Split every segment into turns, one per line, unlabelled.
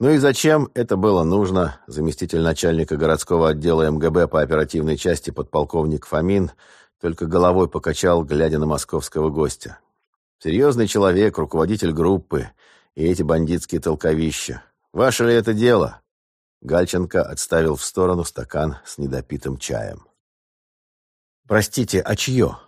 Ну и зачем это было нужно, заместитель начальника городского отдела МГБ по оперативной части подполковник Фомин только головой покачал, глядя на московского гостя. Серьезный человек, руководитель группы, и эти бандитские толковища. Ваше ли это дело? Гальченко отставил в сторону стакан с недопитым чаем. «Простите, а чье?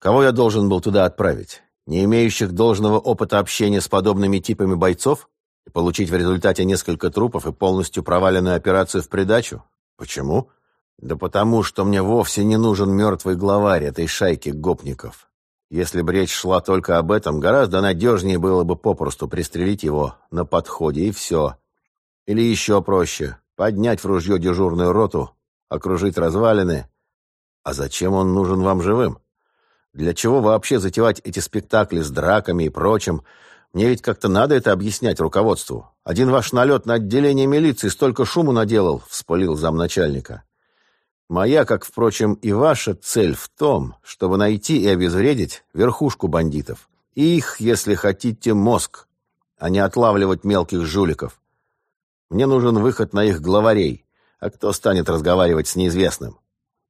Кого я должен был туда отправить? Не имеющих должного опыта общения с подобными типами бойцов? И получить в результате несколько трупов и полностью проваленную операцию в придачу? Почему? Да потому, что мне вовсе не нужен мертвый главарь этой шайки гопников. Если бы речь шла только об этом, гораздо надежнее было бы попросту пристрелить его на подходе, и все. Или еще проще, поднять в ружье дежурную роту, окружить развалины. А зачем он нужен вам живым? Для чего вообще затевать эти спектакли с драками и прочим? Мне ведь как-то надо это объяснять руководству. Один ваш налет на отделение милиции столько шуму наделал, вспылил замначальника. Моя, как, впрочем, и ваша цель в том, чтобы найти и обезвредить верхушку бандитов. Их, если хотите, мозг, а не отлавливать мелких жуликов. Мне нужен выход на их главарей, а кто станет разговаривать с неизвестным?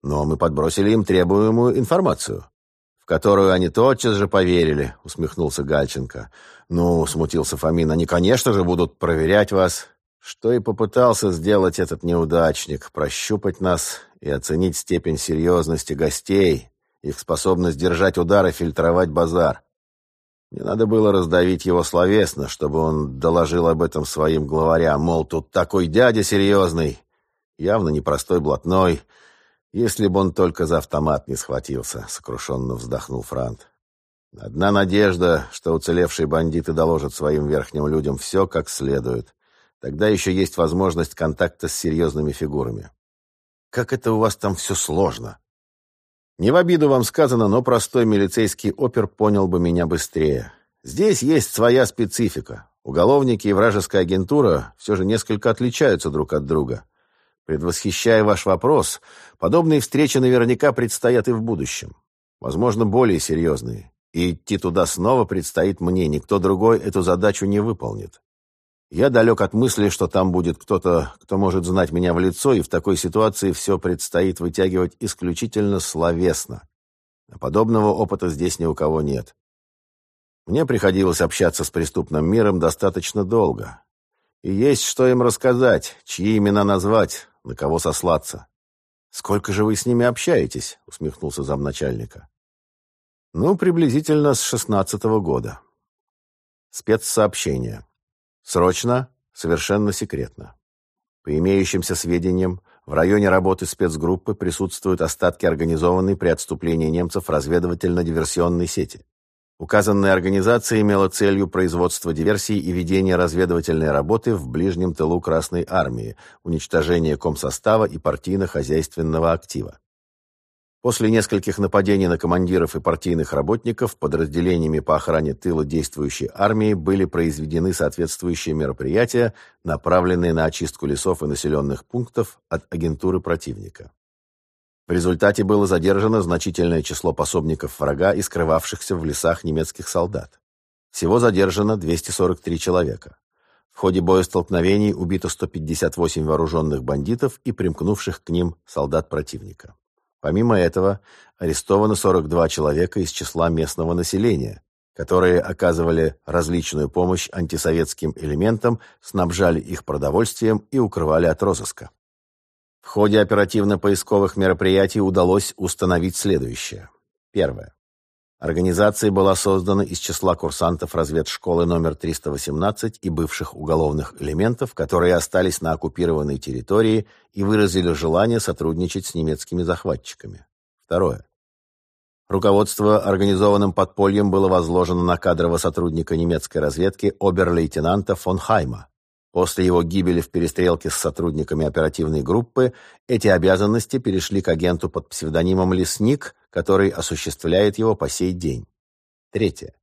Но мы подбросили им требуемую информацию которую они тотчас же поверили», — усмехнулся Гальченко. «Ну, — смутился Фомин, — они, конечно же, будут проверять вас». Что и попытался сделать этот неудачник, прощупать нас и оценить степень серьезности гостей, их способность держать удар и фильтровать базар. Мне надо было раздавить его словесно, чтобы он доложил об этом своим главарям, мол, тут такой дядя серьезный, явно непростой блатной, — если бы он только за автомат не схватился, сокрушенно вздохнул Франт. Одна надежда, что уцелевшие бандиты доложат своим верхним людям все как следует. Тогда еще есть возможность контакта с серьезными фигурами. Как это у вас там все сложно? Не в обиду вам сказано, но простой милицейский опер понял бы меня быстрее. Здесь есть своя специфика. Уголовники и вражеская агентура все же несколько отличаются друг от друга. Предвосхищая ваш вопрос, подобные встречи наверняка предстоят и в будущем. Возможно, более серьезные. И идти туда снова предстоит мне, никто другой эту задачу не выполнит. Я далек от мысли, что там будет кто-то, кто может знать меня в лицо, и в такой ситуации все предстоит вытягивать исключительно словесно. А подобного опыта здесь ни у кого нет. Мне приходилось общаться с преступным миром достаточно долго. И есть что им рассказать, чьи имена назвать, на кого сослаться. «Сколько же вы с ними общаетесь?» — усмехнулся замначальника. «Ну, приблизительно с шестнадцатого года. Спецсообщение. Срочно, совершенно секретно. По имеющимся сведениям, в районе работы спецгруппы присутствуют остатки организованной при отступлении немцев разведывательно-диверсионной сети. Указанная организация имела целью производство диверсий и ведение разведывательной работы в ближнем тылу Красной Армии, уничтожение комсостава и партийно-хозяйственного актива. После нескольких нападений на командиров и партийных работников подразделениями по охране тыла действующей армии были произведены соответствующие мероприятия, направленные на очистку лесов и населенных пунктов от агентуры противника. В результате было задержано значительное число пособников врага и скрывавшихся в лесах немецких солдат. Всего задержано 243 человека. В ходе боестолкновений убито 158 вооруженных бандитов и примкнувших к ним солдат противника. Помимо этого, арестовано 42 человека из числа местного населения, которые оказывали различную помощь антисоветским элементам, снабжали их продовольствием и укрывали от розыска. В ходе оперативно-поисковых мероприятий удалось установить следующее. Первое. Организация была создана из числа курсантов разведшколы номер 318 и бывших уголовных элементов, которые остались на оккупированной территории и выразили желание сотрудничать с немецкими захватчиками. Второе. Руководство организованным подпольем было возложено на кадрового сотрудника немецкой разведки обер-лейтенанта фон Хайма. После его гибели в перестрелке с сотрудниками оперативной группы эти обязанности перешли к агенту под псевдонимом «Лесник», который осуществляет его по сей день. Третье.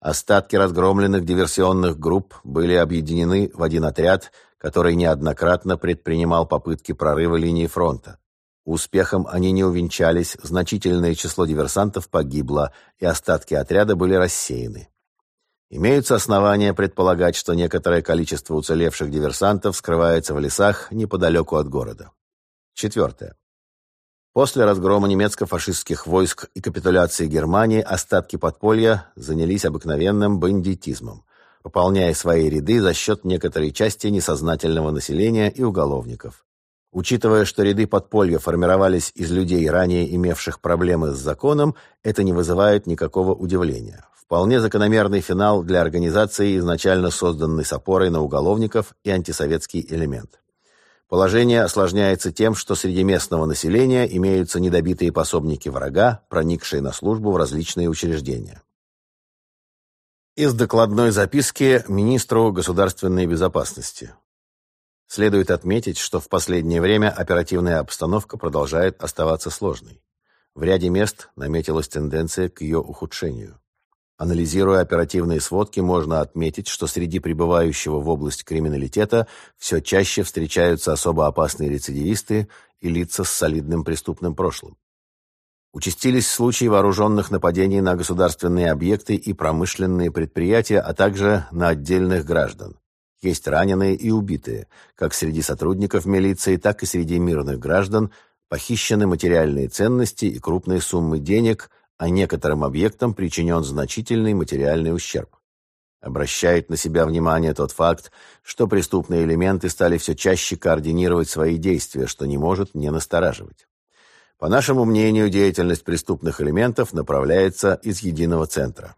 Остатки разгромленных диверсионных групп были объединены в один отряд, который неоднократно предпринимал попытки прорыва линии фронта. Успехом они не увенчались, значительное число диверсантов погибло, и остатки отряда были рассеяны. Имеются основания предполагать, что некоторое количество уцелевших диверсантов скрывается в лесах неподалеку от города. Четвертое. После разгрома немецко-фашистских войск и капитуляции Германии остатки подполья занялись обыкновенным бандитизмом, пополняя свои ряды за счет некоторой части несознательного населения и уголовников. Учитывая, что ряды подполья формировались из людей, ранее имевших проблемы с законом, это не вызывает никакого удивления. Вполне закономерный финал для организации, изначально созданной с опорой на уголовников и антисоветский элемент. Положение осложняется тем, что среди местного населения имеются недобитые пособники врага, проникшие на службу в различные учреждения. Из докладной записки министру государственной безопасности. Следует отметить, что в последнее время оперативная обстановка продолжает оставаться сложной. В ряде мест наметилась тенденция к ее ухудшению. Анализируя оперативные сводки, можно отметить, что среди прибывающего в область криминалитета все чаще встречаются особо опасные рецидивисты и лица с солидным преступным прошлым. Участились случаи вооруженных нападений на государственные объекты и промышленные предприятия, а также на отдельных граждан. Есть раненые и убитые, как среди сотрудников милиции, так и среди мирных граждан, похищены материальные ценности и крупные суммы денег, а некоторым объектам причинен значительный материальный ущерб. Обращает на себя внимание тот факт, что преступные элементы стали все чаще координировать свои действия, что не может не настораживать. По нашему мнению, деятельность преступных элементов направляется из единого центра.